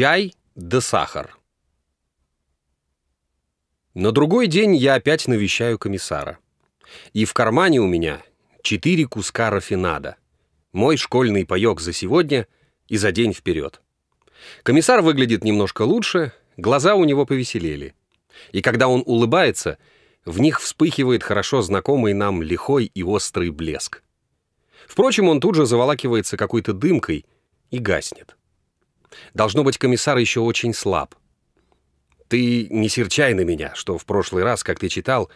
Чай да сахар. На другой день я опять навещаю комиссара. И в кармане у меня четыре куска рафинада. Мой школьный паёк за сегодня и за день вперед. Комиссар выглядит немножко лучше, глаза у него повеселели. И когда он улыбается, в них вспыхивает хорошо знакомый нам лихой и острый блеск. Впрочем, он тут же заволакивается какой-то дымкой и гаснет. Должно быть, комиссар еще очень слаб. Ты не серчай на меня, что в прошлый раз, как ты читал,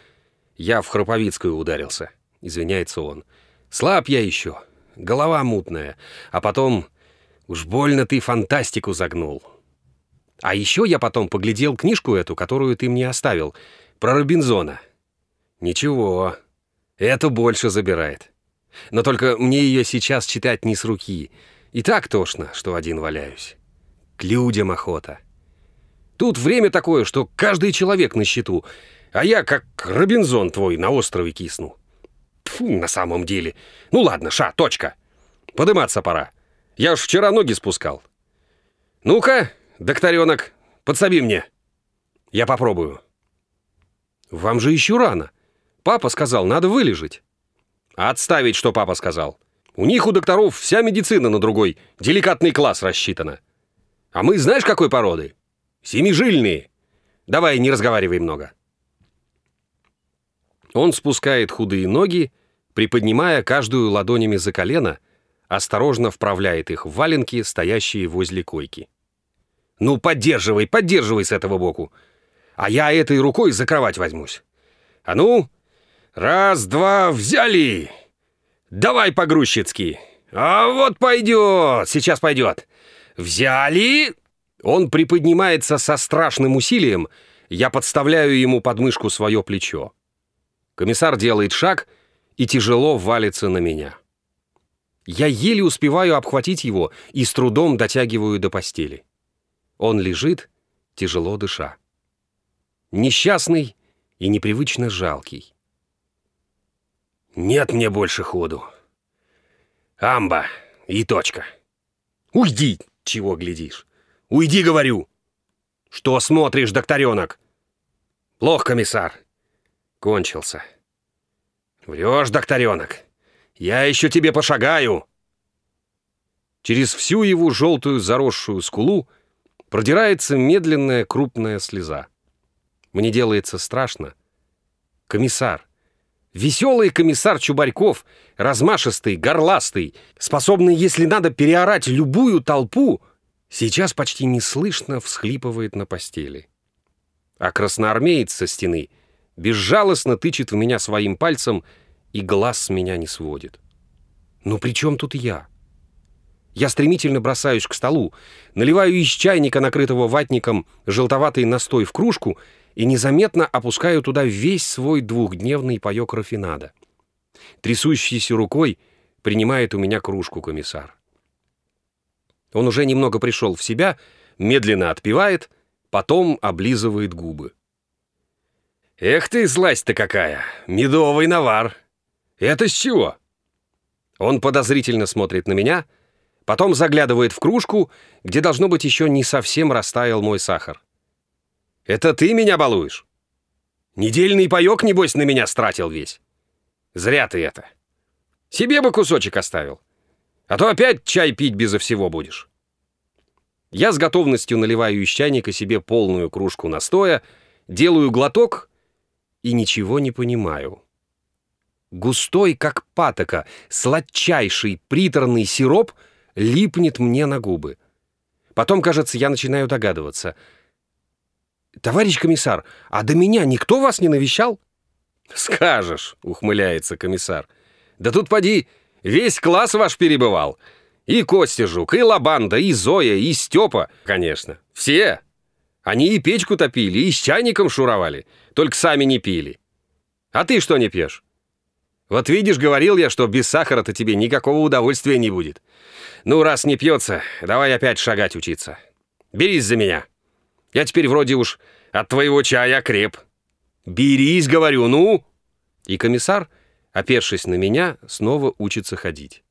я в Храповицкую ударился. Извиняется он. Слаб я еще, голова мутная. А потом, уж больно ты фантастику загнул. А еще я потом поглядел книжку эту, которую ты мне оставил, про Робинзона. Ничего, это больше забирает. Но только мне ее сейчас читать не с руки. И так тошно, что один валяюсь. К людям охота. Тут время такое, что каждый человек на счету, а я как Робинзон твой на острове кисну. Фу, на самом деле. Ну ладно, ша, точка. Подыматься пора. Я уж вчера ноги спускал. Ну-ка, докторенок, подсоби мне. Я попробую. Вам же еще рано. Папа сказал, надо вылежать. Отставить, что папа сказал. У них, у докторов, вся медицина на другой, деликатный класс рассчитана. А мы знаешь, какой породы? Семижильные. Давай, не разговаривай много. Он спускает худые ноги, приподнимая каждую ладонями за колено, осторожно вправляет их в валенки, стоящие возле койки. «Ну, поддерживай, поддерживай с этого боку, а я этой рукой за кровать возьмусь. А ну, раз, два, взяли! Давай погрузчицки! А вот пойдет, сейчас пойдет! Взяли!» Он приподнимается со страшным усилием, я подставляю ему под мышку свое плечо. Комиссар делает шаг и тяжело валится на меня. Я еле успеваю обхватить его и с трудом дотягиваю до постели. Он лежит, тяжело дыша. Несчастный и непривычно жалкий. «Нет мне больше ходу. Амба и точка. Уйди, чего глядишь. Уйди, говорю. Что смотришь, докторенок? Плох, комиссар. Кончился. Врешь, докторенок. Я еще тебе пошагаю. Через всю его желтую заросшую скулу продирается медленная крупная слеза. Мне делается страшно. Комиссар. Веселый комиссар Чубарьков, размашистый, горластый, способный, если надо, переорать любую толпу, сейчас почти неслышно всхлипывает на постели. А красноармеец со стены — безжалостно тычет в меня своим пальцем и глаз с меня не сводит. Ну при чем тут я? Я стремительно бросаюсь к столу, наливаю из чайника, накрытого ватником, желтоватый настой в кружку и незаметно опускаю туда весь свой двухдневный паёк рафинада. Трясущейся рукой принимает у меня кружку комиссар. Он уже немного пришел в себя, медленно отпивает, потом облизывает губы. «Эх ты, зласть-то какая! Медовый навар! Это с чего?» Он подозрительно смотрит на меня, потом заглядывает в кружку, где, должно быть, еще не совсем растаял мой сахар. «Это ты меня балуешь? Недельный паёк, небось, на меня стратил весь. Зря ты это. Себе бы кусочек оставил. А то опять чай пить безо всего будешь». Я с готовностью наливаю из чайника себе полную кружку настоя, делаю глоток — и ничего не понимаю. Густой, как патока, сладчайший приторный сироп липнет мне на губы. Потом, кажется, я начинаю догадываться. «Товарищ комиссар, а до меня никто вас не навещал?» «Скажешь», — ухмыляется комиссар. «Да тут поди, весь класс ваш перебывал. И Костя Жук, и Лабанда, и Зоя, и Степа, конечно. Все. Они и печку топили, и с чайником шуровали, только сами не пили. А ты что не пьешь? Вот видишь, говорил я, что без сахара-то тебе никакого удовольствия не будет. Ну, раз не пьется, давай опять шагать учиться. Берись за меня. Я теперь вроде уж от твоего чая креп. Берись, говорю, ну!» И комиссар, опершись на меня, снова учится ходить.